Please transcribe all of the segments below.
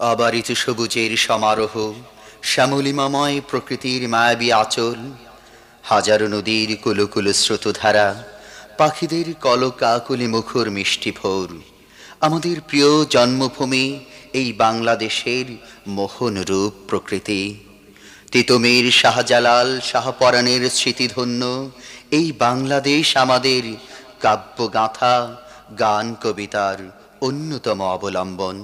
আবারিত সবুজের সমারোহ, শ্যামলিমাময় প্রকৃতির মায়াবী আচল, হাজারো নদীর কুলকুল স্রোতধারা, পাখিদের কলকাকুলি মুখর মিষ্টি ভোর। আমাদের প্রিয় জন্মভূমি এই বাংলাদেশের মোহন রূপ প্রকৃতি। তিতমির শাহজালাল শাহপরাণের স্মৃতিধন্য, এই বাংলাদেশ আমাদের কাব্যগাথা, গান কবিতার অন্যতম অবলম্বন।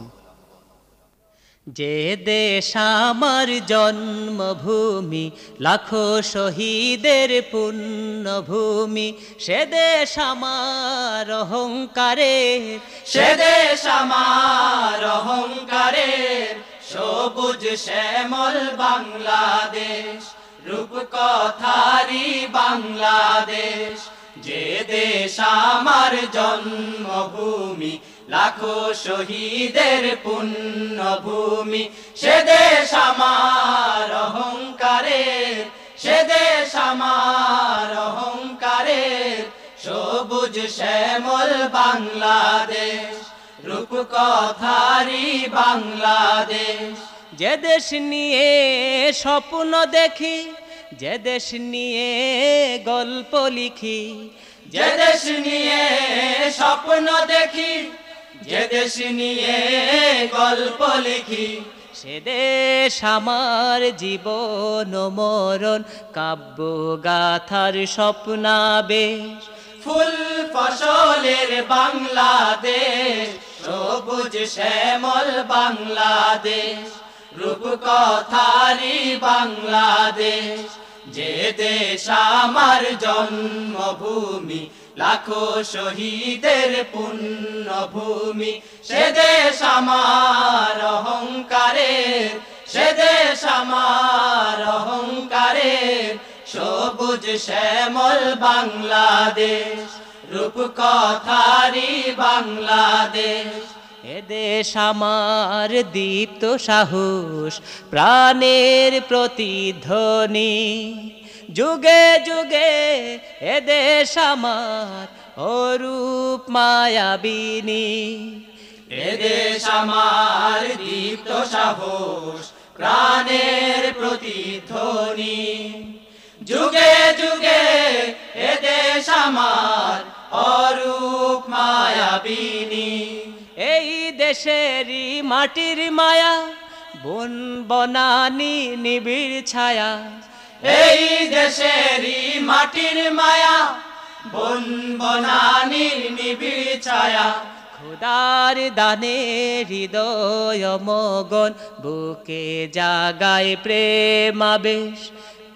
যে দেশ আমার জন্মভূমি, লাখো শহীদের পুণ্যভূমি, সে দেশ আমার অহংকারের সে দেশ আমার অহংকারের সবুজ শ্যামল বাংলাদেশ রূপকথারি বাংলাদেশ। যে দেশ আমার জন্মভূমি, লাখো শহীদের পুণ্যভূমি, সে দেশ আমার অহংকারের, সে দেশ আমার অহংকারের, সবুজ শ্যামল বাংলাদেশ রূপকথারি বাংলাদেশ। যে দেশ নিয়ে স্বপ্ন দেখি যে দেশ নিয়ে গল্প লিখি যে দেশ নিয়ে স্বপ্ন দেখি যে দেশ নিয়ে গল্প লিখি। সে দেশ আমার জীবন মরণ কাব্য গাথার স্বপ্নাবেশ। ফুল ফসলের বাংলাদেশ সবুজ শ্যামল বাংলাদেশ রূপকথারি বাংলাদেশ। যে দেশ আমার জন্মভূমি, লাখো শহীদের পুণ্যভূমি, সে দেশ আমার অহংকারের, সে দেশ আমার অহংকারের, সবুজ শ্যামল বাংলাদেশ রূপকথারি বাংলাদেশ। এ দেশ আমার, দীপ্ত সাহস, প্রাণের প্রতিধ্বনি। যুগে যুগে এ দেশ আমার অরূপ মায়াবিনী। এদেশ আমার, দীপ্ত সাহস, প্রাণের প্রতিধ্বনি। যুগে যুগে এদেশ আমার, অরূপ মায়াবিনী। দেশেরই মাটির মায়া, বন বনানি নিবিড় ছায়া। এই দেশেরই মাটির মায়া, বন বনানির নিবিড় ছায়া। খুদার দানে হৃদয় মগন, বুকে জাগায় প্রেমাবেশ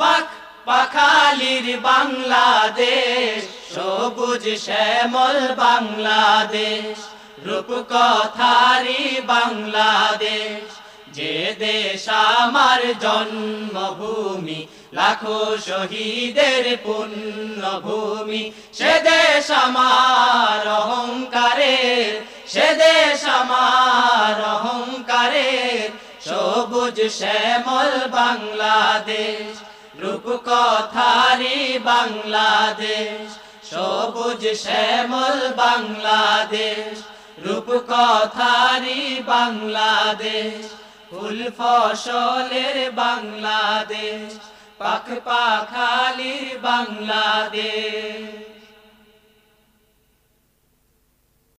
পাখ পাখালির বাংলাদেশ, সবুজ শ্যামল বাংলাদেশ। রূপকথারি বাংলাদেশ, যে দেশ আমার জন্মভূমি, লাখো শহীদের পুণ্যভূমি, সে দেশ আমার অহংকারের, সে দেশ আমার অহংকারের, সবুজ শ্যামল বাংলাদেশ, রূপকথারি বাংলাদেশ, সবুজ শ্যামল বাংলাদেশ। রূপকথারি বাংলাদেশ ফুল ফসলের বাংলাদেশ পাখ পাখালির বাংলাদেশ।